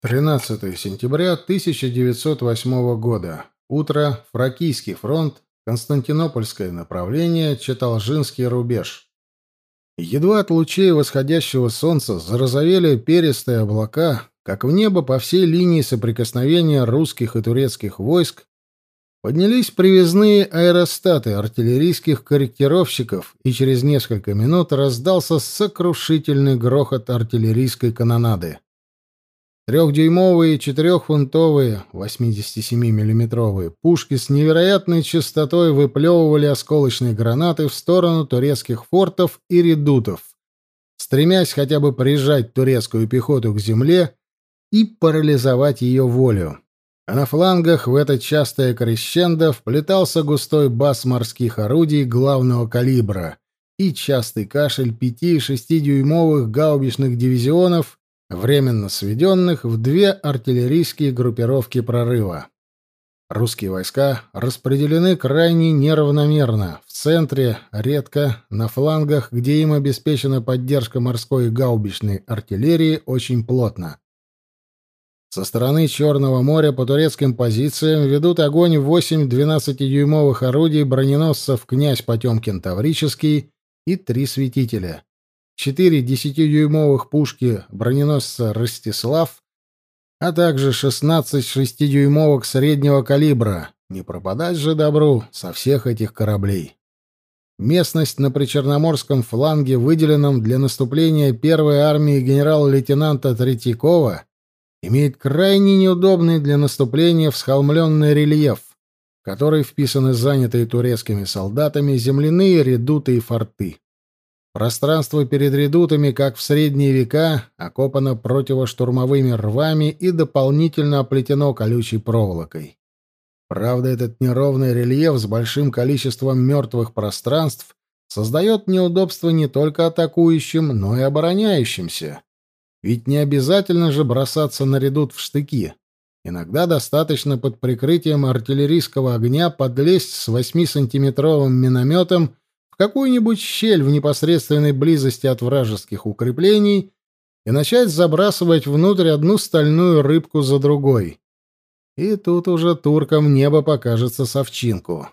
13 сентября 1908 года. Утро. Фракийский фронт. Константинопольское направление. Чаталжинский рубеж. Едва от лучей восходящего солнца зарозовели перистые облака, как в небо по всей линии соприкосновения русских и турецких войск поднялись привезные аэростаты артиллерийских корректировщиков, и через несколько минут раздался сокрушительный грохот артиллерийской канонады. Трехдюймовые, четырехфунтовые, 87-миллиметровые пушки с невероятной частотой выплевывали осколочные гранаты в сторону турецких фортов и редутов, стремясь хотя бы прижать турецкую пехоту к земле и парализовать ее волю. А на флангах в это частое крещендо вплетался густой бас морских орудий главного калибра и частый кашель пяти- и шестидюймовых гаубичных дивизионов временно сведенных в две артиллерийские группировки прорыва. Русские войска распределены крайне неравномерно. В центре редко, на флангах, где им обеспечена поддержка морской и гаубичной артиллерии, очень плотно. Со стороны Черного моря по турецким позициям ведут огонь 8 12-дюймовых орудий броненосцев «Князь Потемкин Таврический» и три «Светителя» четыре десятидюймовых пушки броненосца «Ростислав», а также 16 шестидюймовок среднего калибра. Не пропадать же добру со всех этих кораблей. Местность на причерноморском фланге, выделенном для наступления первой армии генерала-лейтенанта Третьякова, имеет крайне неудобный для наступления всхолмленный рельеф, в который вписаны занятые турецкими солдатами земляные редуты и форты. Пространство перед редутами, как в средние века, окопано противоштурмовыми рвами и дополнительно оплетено колючей проволокой. Правда, этот неровный рельеф с большим количеством мертвых пространств создает неудобства не только атакующим, но и обороняющимся. Ведь не обязательно же бросаться на редут в штыки. Иногда достаточно под прикрытием артиллерийского огня подлезть с 8-сантиметровым минометом какую-нибудь щель в непосредственной близости от вражеских укреплений и начать забрасывать внутрь одну стальную рыбку за другой. И тут уже туркам небо покажется совчинку.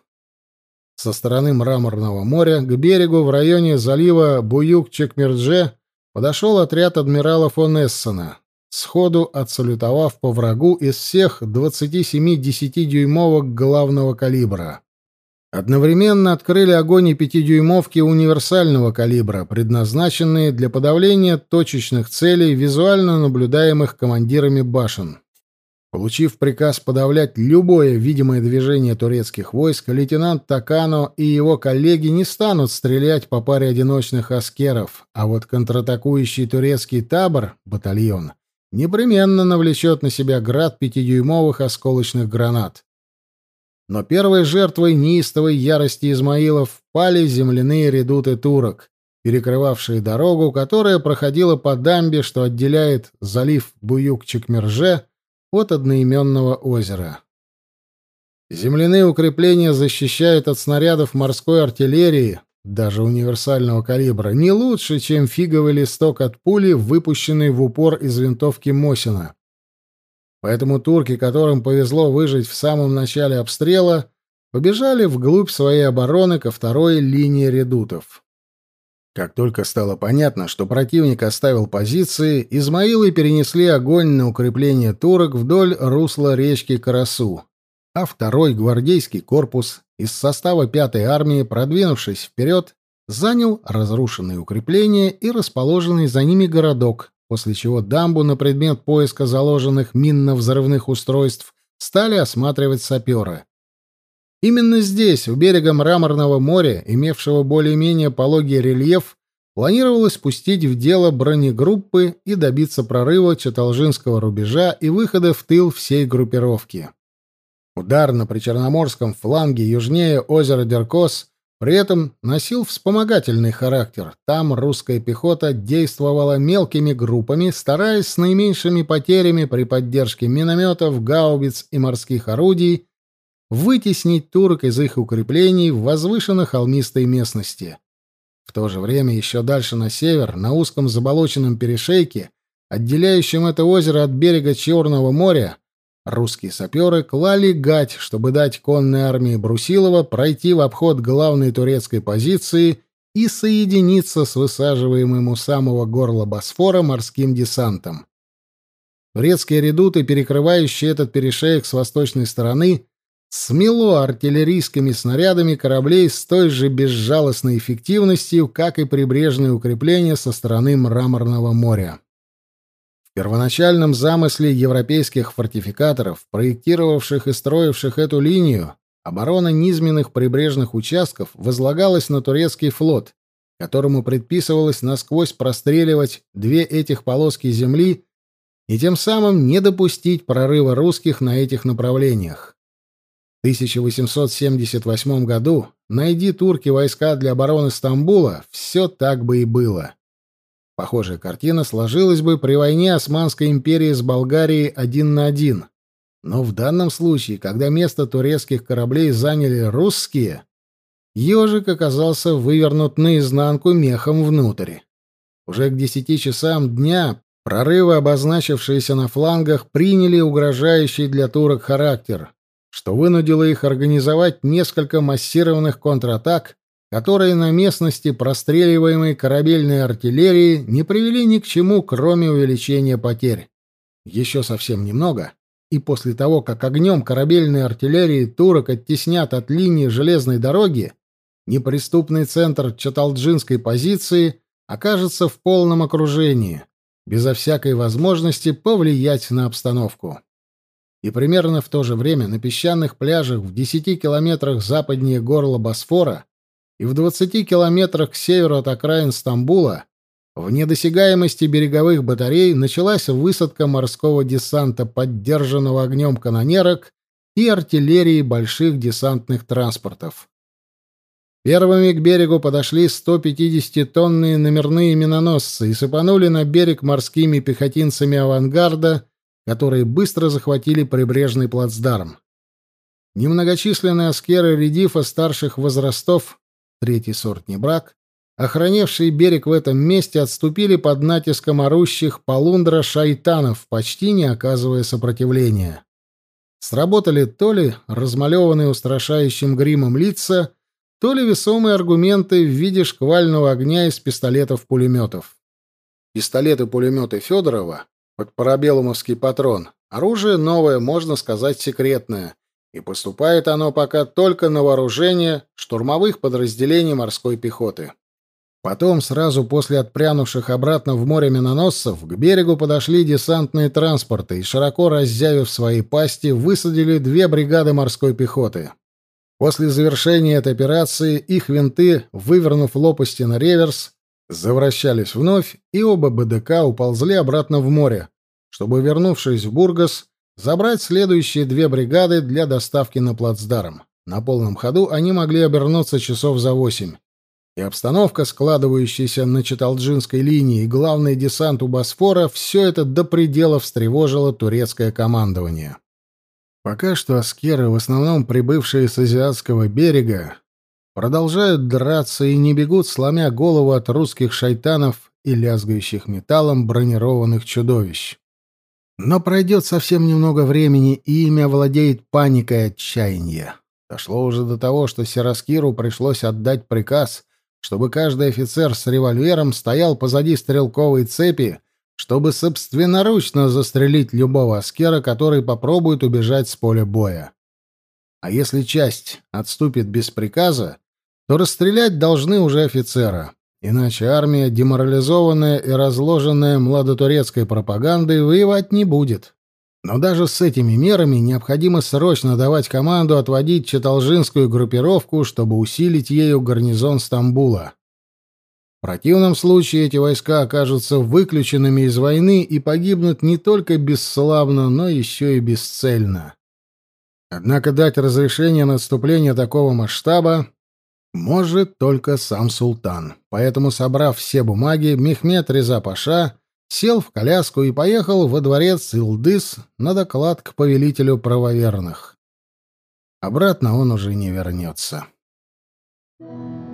Со стороны Мраморного моря к берегу в районе залива Буюк-Чекмердже подошел отряд адмирала фон Эссена, сходу отсалютовав по врагу из всех 27 десятидюймовок главного калибра. Одновременно открыли огонь и пятидюймовки универсального калибра, предназначенные для подавления точечных целей, визуально наблюдаемых командирами башен. Получив приказ подавлять любое видимое движение турецких войск, лейтенант Такано и его коллеги не станут стрелять по паре одиночных аскеров, а вот контратакующий турецкий табор, батальон, непременно навлечет на себя град пятидюймовых осколочных гранат. Но первой жертвой неистовой ярости Измаилов пали земляные редуты турок, перекрывавшие дорогу, которая проходила по дамбе, что отделяет залив Буюк-Чекмерже от одноименного озера. Земляные укрепления защищают от снарядов морской артиллерии, даже универсального калибра, не лучше, чем фиговый листок от пули, выпущенный в упор из винтовки Мосина. Поэтому турки, которым повезло выжить в самом начале обстрела, побежали вглубь своей обороны ко второй линии редутов. Как только стало понятно, что противник оставил позиции, Измаилы перенесли огонь на укрепление турок вдоль русла речки Карасу, а второй гвардейский корпус из состава пятой армии, продвинувшись вперед, занял разрушенные укрепления и расположенный за ними городок, после чего дамбу на предмет поиска заложенных минно-взрывных устройств стали осматривать саперы. Именно здесь, у берега Мраморного моря, имевшего более-менее пологий рельеф, планировалось пустить в дело бронегруппы и добиться прорыва Чаталжинского рубежа и выхода в тыл всей группировки. Удар на причерноморском фланге южнее озера Деркос при этом носил вспомогательный характер. Там русская пехота действовала мелкими группами, стараясь с наименьшими потерями при поддержке минометов, гаубиц и морских орудий вытеснить турок из их укреплений в возвышенно холмистой местности. В то же время еще дальше на север, на узком заболоченном перешейке, отделяющем это озеро от берега Черного моря, русские саперы клали гать, чтобы дать конной армии Брусилова пройти в обход главной турецкой позиции и соединиться с высаживаемым у самого горла Босфора морским десантом. Турецкие редуты, перекрывающие этот перешеек с восточной стороны, смело артиллерийскими снарядами кораблей с той же безжалостной эффективностью, как и прибрежные укрепления со стороны Мраморного моря. Первоначальном замысле европейских фортификаторов, проектировавших и строивших эту линию, оборона низменных прибрежных участков возлагалась на турецкий флот, которому предписывалось насквозь простреливать две этих полоски земли и тем самым не допустить прорыва русских на этих направлениях. В 1878 году найди турки войска для обороны Стамбула, все так бы и было. Похожая картина сложилась бы при войне Османской империи с Болгарией один на один. Но в данном случае, когда место турецких кораблей заняли русские, ежик оказался вывернут наизнанку мехом внутрь. Уже к десяти часам дня Прорывы, обозначившиеся на флангах, приняли угрожающий для турок характер, что вынудило их организовать несколько массированных контратак, которые на местности простреливаемой корабельной артиллерии не привели ни к чему, кроме увеличения потерь. Еще совсем немного, и после того, как огнем корабельной артиллерии турок оттеснят от линии железной дороги, неприступный центр Чаталджинской позиции окажется в полном окружении — безо всякой возможности повлиять на обстановку. И примерно в то же время на песчаных пляжах в 10 километрах западнее горла Босфора и в 20 километрах к северу от окраин Стамбула в недосягаемости береговых батарей началась высадка морского десанта, поддержанного огнем канонерок и артиллерии больших десантных транспортов. Первыми к берегу подошли 150-тонные номерные миноносцы и сыпанули на берег морскими пехотинцами авангарда, которые быстро захватили прибрежный плацдарм. Немногочисленные аскеры редифа старших возрастов, третий сорт не брак, охранявшие берег в этом месте, отступили под натиском орущих полундра шайтанов, почти не оказывая сопротивления. Сработали то ли размалеванные устрашающим гримом лица, то ли весомые аргументы в виде шквального огня из пистолетов-пулеметов. Пистолеты-пулеметы Федорова под парабеллумовский патрон — оружие новое, можно сказать, секретное, и поступает оно пока только на вооружение штурмовых подразделений морской пехоты. Потом, сразу после отпрянувших обратно в море миноносцев, к берегу подошли десантные транспорты и, широко раззявив свои пасти, высадили две бригады морской пехоты. После завершения этой операции их винты, вывернув лопасти на реверс, завращались вновь, и оба БДК уползли обратно в море, чтобы, вернувшись в Бургас, забрать следующие две бригады для доставки на плацдарм. На полном ходу они могли обернуться часов за восемь. И обстановка, складывающаяся на Читалджинской линии, и главный десант у Босфора, все это до предела встревожило турецкое командование. Пока что аскеры, в основном прибывшие с азиатского берега, продолжают драться и не бегут, сломя голову от русских шайтанов и лязгающих металлом бронированных чудовищ. Но пройдет совсем немного времени, и ими овладеет паника и отчаяние. Дошло уже до того, что Сераскиру пришлось отдать приказ, чтобы каждый офицер с револьвером стоял позади стрелковой цепи чтобы собственноручно застрелить любого аскера, который попробует убежать с поля боя. А если часть отступит без приказа, то расстрелять должны уже офицера, иначе армия, деморализованная и разложенная младотурецкой пропагандой, воевать не будет. Но даже с этими мерами необходимо срочно давать команду отводить Чаталжинскую группировку, чтобы усилить ею гарнизон Стамбула. В противном случае эти войска окажутся выключенными из войны и погибнут не только бесславно, но еще и бесцельно. Однако дать разрешение на отступление такого масштаба может только сам султан. Поэтому, собрав все бумаги, Мехмед Реза Паша сел в коляску и поехал во дворец Илдыс на доклад к повелителю правоверных. Обратно он уже не вернется. Thank you.